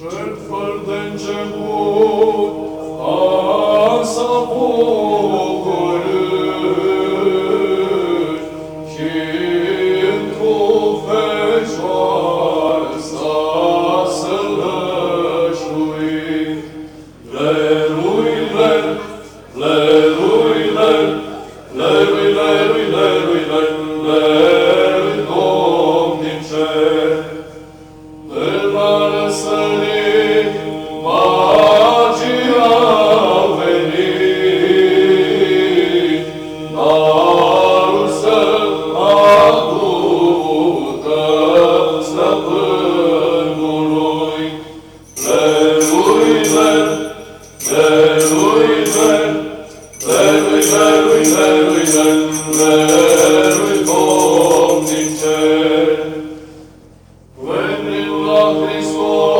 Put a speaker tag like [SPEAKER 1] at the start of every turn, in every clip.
[SPEAKER 1] Schöpfer den Gebot, as a Bogolut, kind of Echar, sas a Lashui, Leruilen, Leruilen, Leruilen, Leruilen, Leruilen, When in love is born,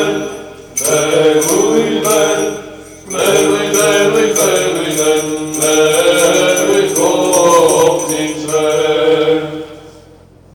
[SPEAKER 1] Merry, merry, merry, merry, merry,